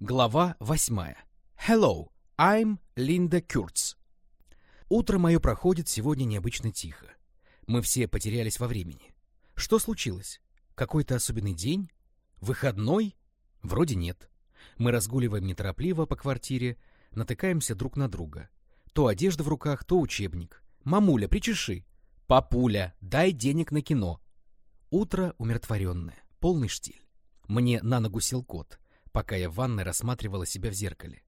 Глава восьмая. Hello, I'm Linda Kurtz. Утро мое проходит сегодня необычно тихо. Мы все потерялись во времени. Что случилось? Какой-то особенный день? Выходной? Вроде нет. Мы разгуливаем неторопливо по квартире, натыкаемся друг на друга. То одежда в руках, то учебник. «Мамуля, причеши!» «Папуля, дай денег на кино!» Утро умиротворенное, полный штиль. Мне на ногу сел кот — пока я в ванной рассматривала себя в зеркале.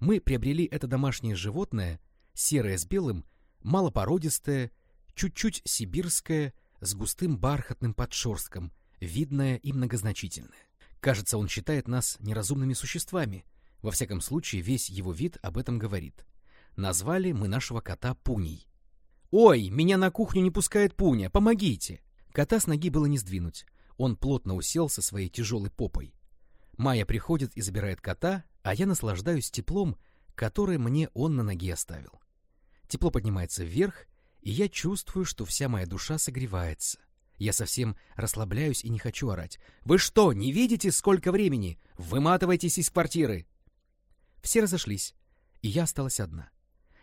Мы приобрели это домашнее животное, серое с белым, малопородистое, чуть-чуть сибирское, с густым бархатным подшерстком, видное и многозначительное. Кажется, он считает нас неразумными существами. Во всяком случае, весь его вид об этом говорит. Назвали мы нашего кота Пуней. «Ой, меня на кухню не пускает Пуня, помогите!» Кота с ноги было не сдвинуть. Он плотно уселся своей тяжелой попой. Майя приходит и забирает кота, а я наслаждаюсь теплом, которое мне он на ноге оставил. Тепло поднимается вверх, и я чувствую, что вся моя душа согревается. Я совсем расслабляюсь и не хочу орать. «Вы что, не видите, сколько времени? Выматывайтесь из квартиры!» Все разошлись, и я осталась одна.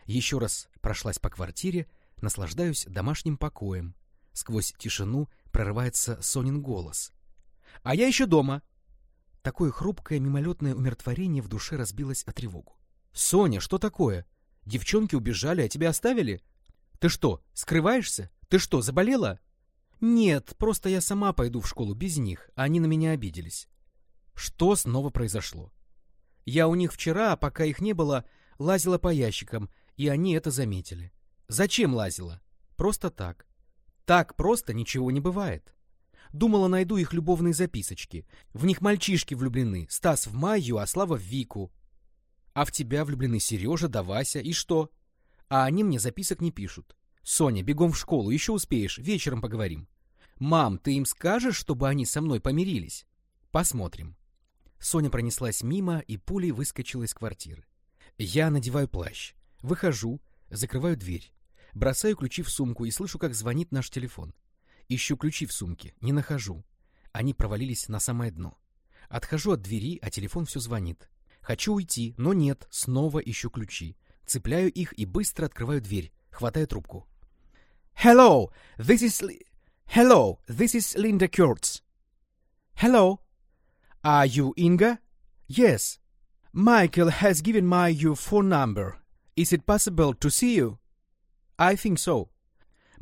Еще раз прошлась по квартире, наслаждаюсь домашним покоем. Сквозь тишину прорывается Сонин голос. «А я еще дома!» Такое хрупкое мимолетное умиротворение в душе разбилось о тревогу. «Соня, что такое? Девчонки убежали, а тебя оставили? Ты что, скрываешься? Ты что, заболела?» «Нет, просто я сама пойду в школу без них, а они на меня обиделись». Что снова произошло? Я у них вчера, пока их не было, лазила по ящикам, и они это заметили. Зачем лазила? Просто так. Так просто ничего не бывает. Думала, найду их любовные записочки. В них мальчишки влюблены. Стас в Майю, а Слава в Вику. А в тебя влюблены Сережа да Вася. И что? А они мне записок не пишут. Соня, бегом в школу, еще успеешь, вечером поговорим. Мам, ты им скажешь, чтобы они со мной помирились? Посмотрим. Соня пронеслась мимо и пулей выскочила из квартиры. Я надеваю плащ, выхожу, закрываю дверь, бросаю ключи в сумку и слышу, как звонит наш телефон. Ищу ключи в сумке, не нахожу. Они провалились на самое дно. Отхожу от двери, а телефон все звонит. Хочу уйти, но нет, снова ищу ключи. Цепляю их и быстро открываю дверь, хватаю трубку. Hello, this is... Hello, this is Linda Kurtz. Hello. Are you Inga? Yes. Michael has given my your phone number. Is it possible to see you? I think so.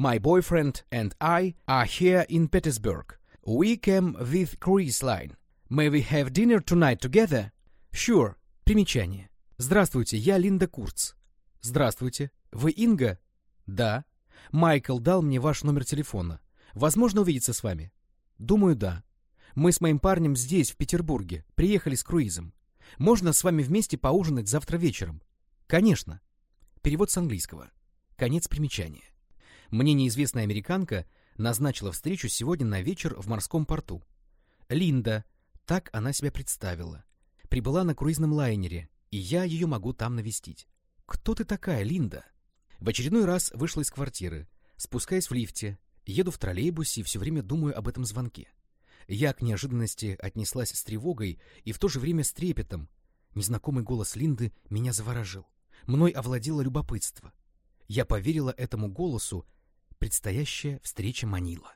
My boyfriend and I are here in Petersburg. We came with cruise line. May we have dinner tonight together? Sure. Примечание. Здравствуйте, я Линда Курц. Здравствуйте. Вы Инга? Да. Майкл дал мне ваш номер телефона. Возможно увидеться с вами? Думаю, да. Мы с моим парнем здесь, в Петербурге. Приехали с круизом. Можно с вами вместе поужинать завтра вечером? Конечно. Перевод с английского. Конец примечания. Мне неизвестная американка назначила встречу сегодня на вечер в морском порту. Линда, так она себя представила, прибыла на круизном лайнере, и я ее могу там навестить. Кто ты такая, Линда? В очередной раз вышла из квартиры, спускаясь в лифте, еду в троллейбусе и все время думаю об этом звонке. Я к неожиданности отнеслась с тревогой и в то же время с трепетом. Незнакомый голос Линды меня заворожил. Мной овладело любопытство. Я поверила этому голосу Предстоящая встреча манила.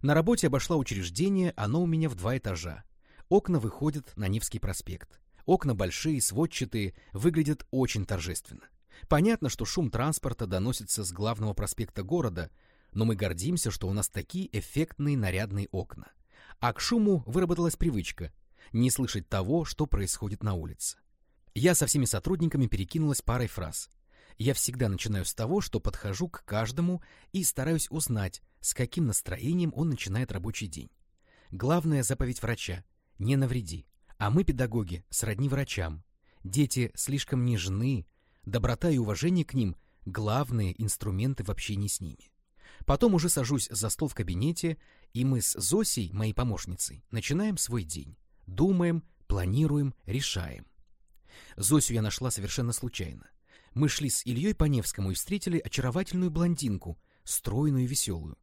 На работе обошла учреждение, оно у меня в два этажа. Окна выходят на Невский проспект. Окна большие, сводчатые, выглядят очень торжественно. Понятно, что шум транспорта доносится с главного проспекта города, но мы гордимся, что у нас такие эффектные нарядные окна. А к шуму выработалась привычка не слышать того, что происходит на улице. Я со всеми сотрудниками перекинулась парой фраз. Я всегда начинаю с того, что подхожу к каждому и стараюсь узнать, с каким настроением он начинает рабочий день. Главная заповедь врача – не навреди. А мы, педагоги, сродни врачам. Дети слишком нежны, доброта и уважение к ним – главные инструменты в общении с ними. Потом уже сажусь за стол в кабинете, и мы с Зосей, моей помощницей, начинаем свой день. Думаем, планируем, решаем. Зосю я нашла совершенно случайно. Мы шли с Ильей по Невскому и встретили очаровательную блондинку, стройную и веселую.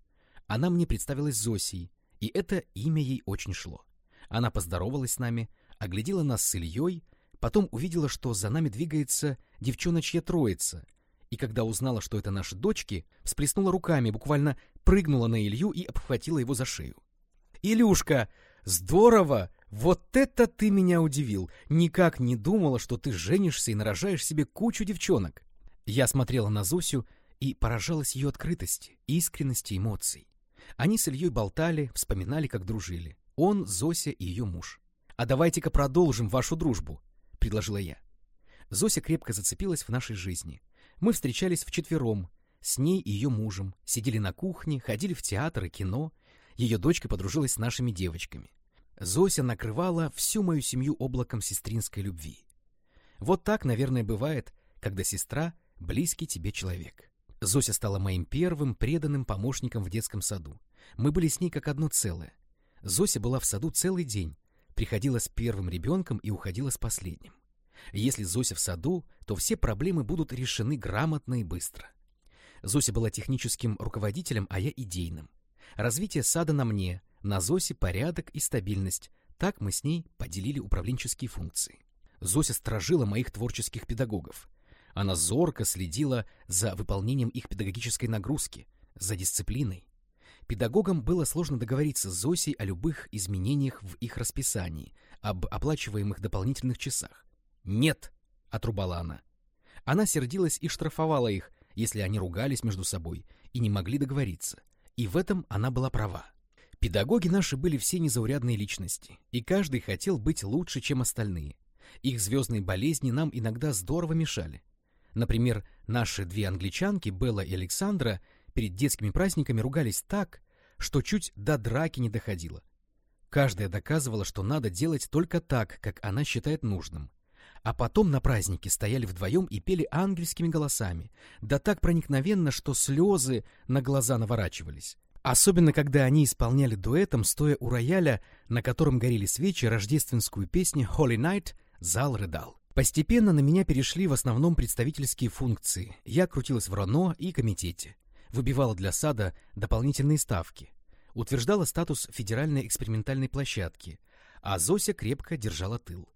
Она мне представилась Зосией, и это имя ей очень шло. Она поздоровалась с нами, оглядела нас с Ильей, Потом увидела, что за нами двигается девчоночья троица, и когда узнала, что это наши дочки, всплеснула руками, буквально прыгнула на Илью и обхватила его за шею. «Илюшка, здорово! Вот это ты меня удивил! Никак не думала, что ты женишься и нарожаешь себе кучу девчонок!» Я смотрела на Зосю и поражалась ее открытости, искренности эмоций. Они с Ильей болтали, вспоминали, как дружили. Он, Зося и ее муж. «А давайте-ка продолжим вашу дружбу», — предложила я. Зося крепко зацепилась в нашей жизни. Мы встречались вчетвером, с ней и ее мужем, сидели на кухне, ходили в театр и кино. Ее дочка подружилась с нашими девочками. Зося накрывала всю мою семью облаком сестринской любви. Вот так, наверное, бывает, когда сестра — близкий тебе человек. Зося стала моим первым преданным помощником в детском саду. Мы были с ней как одно целое. Зося была в саду целый день, приходила с первым ребенком и уходила с последним. Если Зося в саду, то все проблемы будут решены грамотно и быстро. Зося была техническим руководителем, а я идейным. Развитие сада на мне, на Зосе порядок и стабильность. Так мы с ней поделили управленческие функции. Зося стражила моих творческих педагогов. Она зорко следила за выполнением их педагогической нагрузки, за дисциплиной. Педагогам было сложно договориться с Зосей о любых изменениях в их расписании, об оплачиваемых дополнительных часах. «Нет!» — отрубала она. Она сердилась и штрафовала их, если они ругались между собой и не могли договориться. И в этом она была права. Педагоги наши были все незаурядные личности, и каждый хотел быть лучше, чем остальные. Их звездные болезни нам иногда здорово мешали. Например, наши две англичанки, Белла и Александра, перед детскими праздниками ругались так, что чуть до драки не доходило. Каждая доказывала, что надо делать только так, как она считает нужным. А потом на празднике стояли вдвоем и пели ангельскими голосами, да так проникновенно, что слезы на глаза наворачивались. Особенно, когда они исполняли дуэтом, стоя у рояля, на котором горели свечи, рождественскую песню «Holy Night», зал рыдал. Постепенно на меня перешли в основном представительские функции. Я крутилась в РОНО и комитете. Выбивала для сада дополнительные ставки. Утверждала статус федеральной экспериментальной площадки, а Зося крепко держала тыл.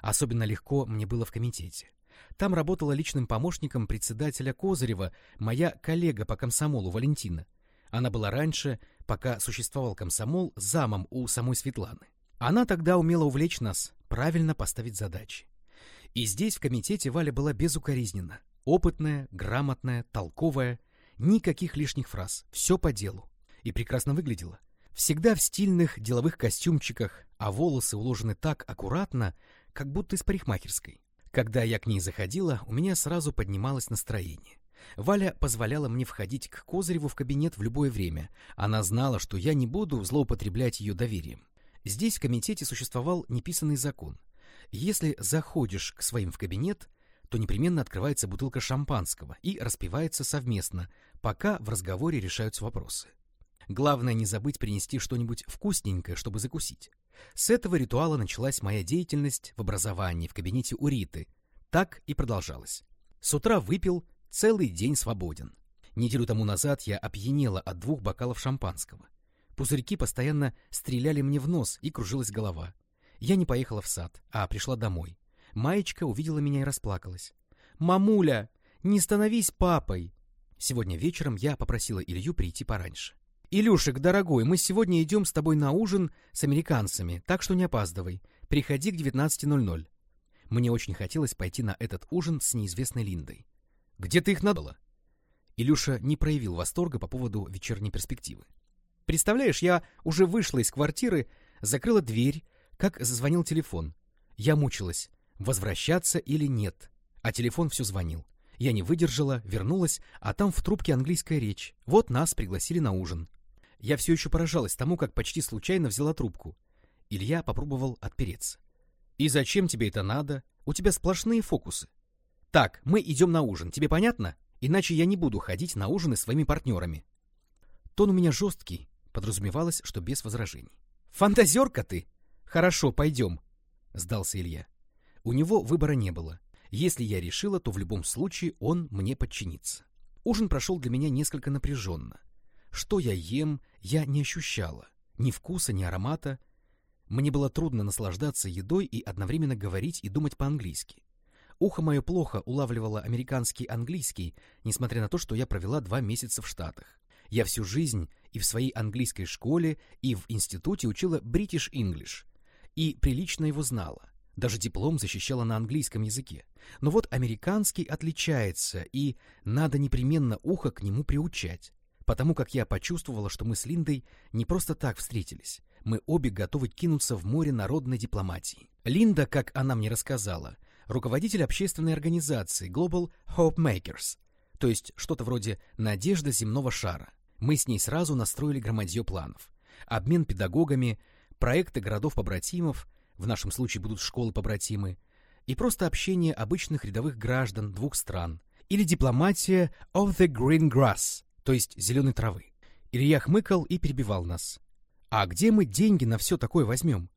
Особенно легко мне было в комитете. Там работала личным помощником председателя Козырева моя коллега по комсомолу Валентина. Она была раньше, пока существовал комсомол, замом у самой Светланы. Она тогда умела увлечь нас, правильно поставить задачи. И здесь, в комитете, Валя была безукоризненна. Опытная, грамотная, толковая. Никаких лишних фраз. Все по делу. И прекрасно выглядела. Всегда в стильных деловых костюмчиках, а волосы уложены так аккуратно, как будто из парикмахерской. Когда я к ней заходила, у меня сразу поднималось настроение. Валя позволяла мне входить к Козыреву в кабинет в любое время. Она знала, что я не буду злоупотреблять ее доверием. Здесь в комитете существовал неписанный закон. Если заходишь к своим в кабинет, то непременно открывается бутылка шампанского и распивается совместно, пока в разговоре решаются вопросы. Главное не забыть принести что-нибудь вкусненькое, чтобы закусить. С этого ритуала началась моя деятельность в образовании в кабинете у Риты. Так и продолжалось. С утра выпил, целый день свободен. Неделю тому назад я опьянела от двух бокалов шампанского. Пузырьки постоянно стреляли мне в нос и кружилась голова. Я не поехала в сад, а пришла домой. Маечка увидела меня и расплакалась. «Мамуля, не становись папой!» Сегодня вечером я попросила Илью прийти пораньше. «Илюшек, дорогой, мы сегодня идем с тобой на ужин с американцами, так что не опаздывай. Приходи к 19.00». Мне очень хотелось пойти на этот ужин с неизвестной Линдой. «Где ты их надала?» Илюша не проявил восторга по поводу вечерней перспективы. «Представляешь, я уже вышла из квартиры, закрыла дверь, как зазвонил телефон. Я мучилась, возвращаться или нет, а телефон все звонил. Я не выдержала, вернулась, а там в трубке английская речь. Вот нас пригласили на ужин. Я все еще поражалась тому, как почти случайно взяла трубку. Илья попробовал отпереться. «И зачем тебе это надо? У тебя сплошные фокусы». «Так, мы идем на ужин, тебе понятно? Иначе я не буду ходить на ужины своими партнерами». Тон у меня жесткий, подразумевалось, что без возражений. «Фантазерка ты! Хорошо, пойдем», — сдался Илья. У него выбора не было. Если я решила, то в любом случае он мне подчинится. Ужин прошел для меня несколько напряженно. Что я ем, я не ощущала. Ни вкуса, ни аромата. Мне было трудно наслаждаться едой и одновременно говорить и думать по-английски. Ухо мое плохо улавливало американский английский, несмотря на то, что я провела два месяца в Штатах. Я всю жизнь и в своей английской школе, и в институте учила British English, и прилично его знала. Даже диплом защищала на английском языке. Но вот американский отличается, и надо непременно ухо к нему приучать. Потому как я почувствовала, что мы с Линдой не просто так встретились. Мы обе готовы кинуться в море народной дипломатии. Линда, как она мне рассказала, руководитель общественной организации Global Hope Makers, то есть что-то вроде «надежда земного шара». Мы с ней сразу настроили громадье планов. Обмен педагогами, проекты городов-побратимов — в нашем случае будут школы-побратимы, и просто общение обычных рядовых граждан двух стран, или дипломатия of the green grass, то есть зеленой травы. Илья хмыкал и перебивал нас. А где мы деньги на все такое возьмем?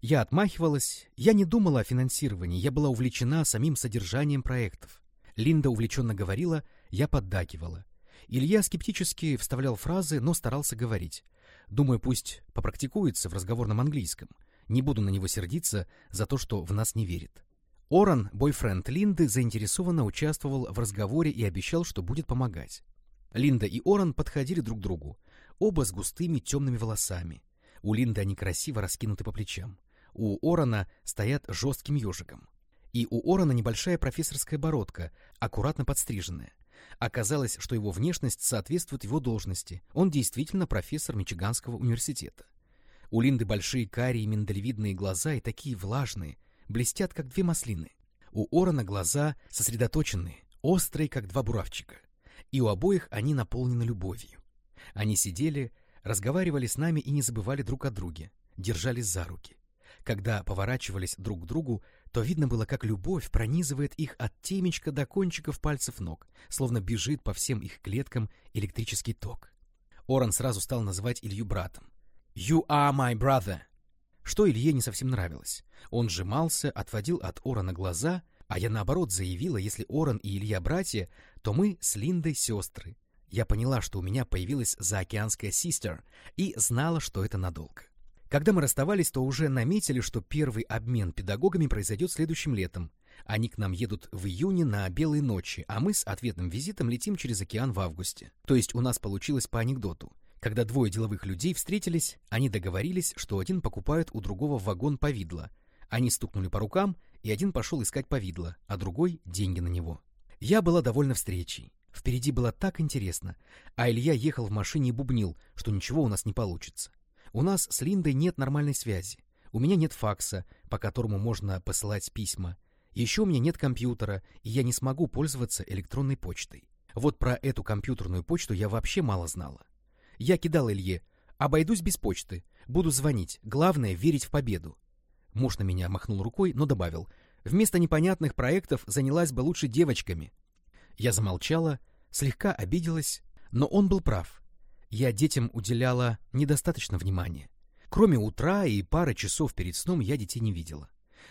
Я отмахивалась, я не думала о финансировании, я была увлечена самим содержанием проектов. Линда увлеченно говорила, я поддакивала. Илья скептически вставлял фразы, но старался говорить. Думаю, пусть попрактикуется в разговорном английском. Не буду на него сердиться за то, что в нас не верит. Оран, бойфренд Линды, заинтересованно участвовал в разговоре и обещал, что будет помогать. Линда и Оран подходили друг к другу, оба с густыми темными волосами. У Линды они красиво раскинуты по плечам. У Орана стоят жестким ежиком. И у Орана небольшая профессорская бородка, аккуратно подстриженная. Оказалось, что его внешность соответствует его должности. Он действительно профессор Мичиганского университета. У Линды большие карие миндалевидные глаза и такие влажные, блестят, как две маслины. У Орона глаза сосредоточенные, острые, как два буравчика. И у обоих они наполнены любовью. Они сидели, разговаривали с нами и не забывали друг о друге, держались за руки. Когда поворачивались друг к другу, то видно было, как любовь пронизывает их от темечка до кончиков пальцев ног, словно бежит по всем их клеткам электрический ток. Оран сразу стал называть Илью братом. «You are my brother!» Что Илье не совсем нравилось. Он сжимался, отводил от Орана глаза, а я наоборот заявила, если Оран и Илья братья, то мы с Линдой сестры. Я поняла, что у меня появилась заокеанская систер, и знала, что это надолго. Когда мы расставались, то уже наметили, что первый обмен педагогами произойдет следующим летом. Они к нам едут в июне на Белые ночи, а мы с ответным визитом летим через океан в августе. То есть у нас получилось по анекдоту. Когда двое деловых людей встретились, они договорились, что один покупает у другого вагон повидла. Они стукнули по рукам, и один пошел искать повидло, а другой — деньги на него. Я была довольна встречей. Впереди было так интересно, а Илья ехал в машине и бубнил, что ничего у нас не получится. У нас с Линдой нет нормальной связи. У меня нет факса, по которому можно посылать письма. Еще у меня нет компьютера, и я не смогу пользоваться электронной почтой. Вот про эту компьютерную почту я вообще мало знала. Я кидал Илье. Обойдусь без почты. Буду звонить. Главное — верить в победу. Муж на меня махнул рукой, но добавил. Вместо непонятных проектов занялась бы лучше девочками. Я замолчала, слегка обиделась, но он был прав. Я детям уделяла недостаточно внимания. Кроме утра и пары часов перед сном я детей не видела.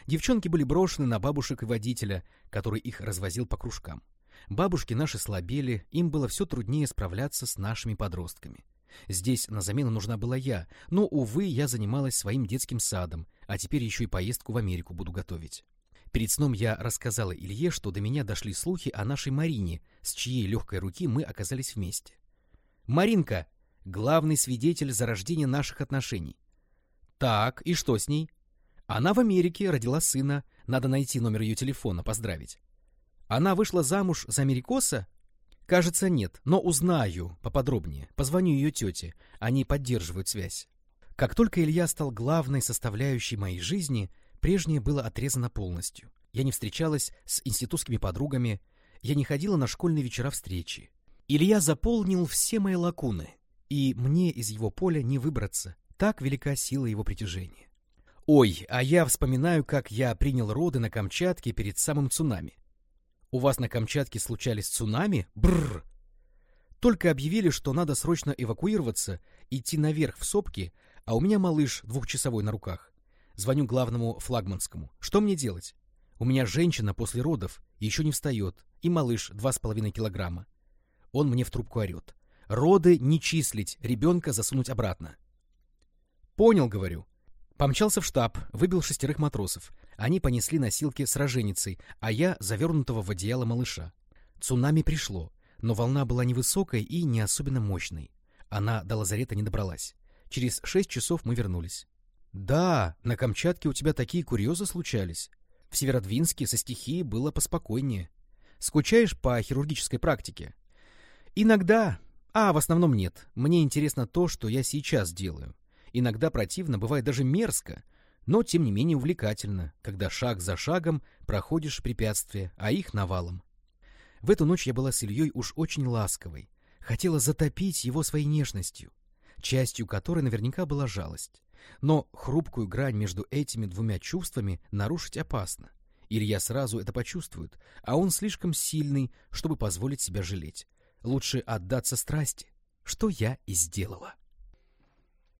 Девчонки были брошены на бабушек и водителя, который их развозил по кружкам. Бабушки наши слабели, им было все труднее справляться с нашими подростками. Здесь на замену нужна была я, но, увы, я занималась своим детским садом, а теперь еще и поездку в Америку буду готовить. Перед сном я рассказала Илье, что до меня дошли слухи о нашей Марине, с чьей легкой руки мы оказались вместе. «Маринка — главный свидетель зарождения наших отношений». «Так, и что с ней?» «Она в Америке, родила сына. Надо найти номер ее телефона, поздравить». «Она вышла замуж за америкоса?» Кажется, нет, но узнаю поподробнее. Позвоню ее тете, они поддерживают связь. Как только Илья стал главной составляющей моей жизни, прежнее было отрезано полностью. Я не встречалась с институтскими подругами, я не ходила на школьные вечера встречи. Илья заполнил все мои лакуны, и мне из его поля не выбраться. Так велика сила его притяжения. Ой, а я вспоминаю, как я принял роды на Камчатке перед самым цунами. У вас на Камчатке случались цунами? Бррр! Только объявили, что надо срочно эвакуироваться, идти наверх в сопки, а у меня малыш двухчасовой на руках. Звоню главному флагманскому. Что мне делать? У меня женщина после родов, еще не встает, и малыш два с половиной килограмма. Он мне в трубку орет. Роды не числить, ребенка засунуть обратно. Понял, говорю. Помчался в штаб, выбил шестерых матросов. Они понесли носилки с роженицей, а я завернутого в одеяло малыша. Цунами пришло, но волна была невысокой и не особенно мощной. Она до лазарета не добралась. Через шесть часов мы вернулись. Да, на Камчатке у тебя такие курьезы случались. В Северодвинске со стихией было поспокойнее. Скучаешь по хирургической практике? Иногда, а в основном нет. Мне интересно то, что я сейчас делаю. Иногда противно, бывает даже мерзко, но тем не менее увлекательно, когда шаг за шагом проходишь препятствия, а их навалом. В эту ночь я была с Ильей уж очень ласковой, хотела затопить его своей нежностью, частью которой наверняка была жалость. Но хрупкую грань между этими двумя чувствами нарушить опасно. Илья сразу это почувствует, а он слишком сильный, чтобы позволить себя жалеть. Лучше отдаться страсти, что я и сделала.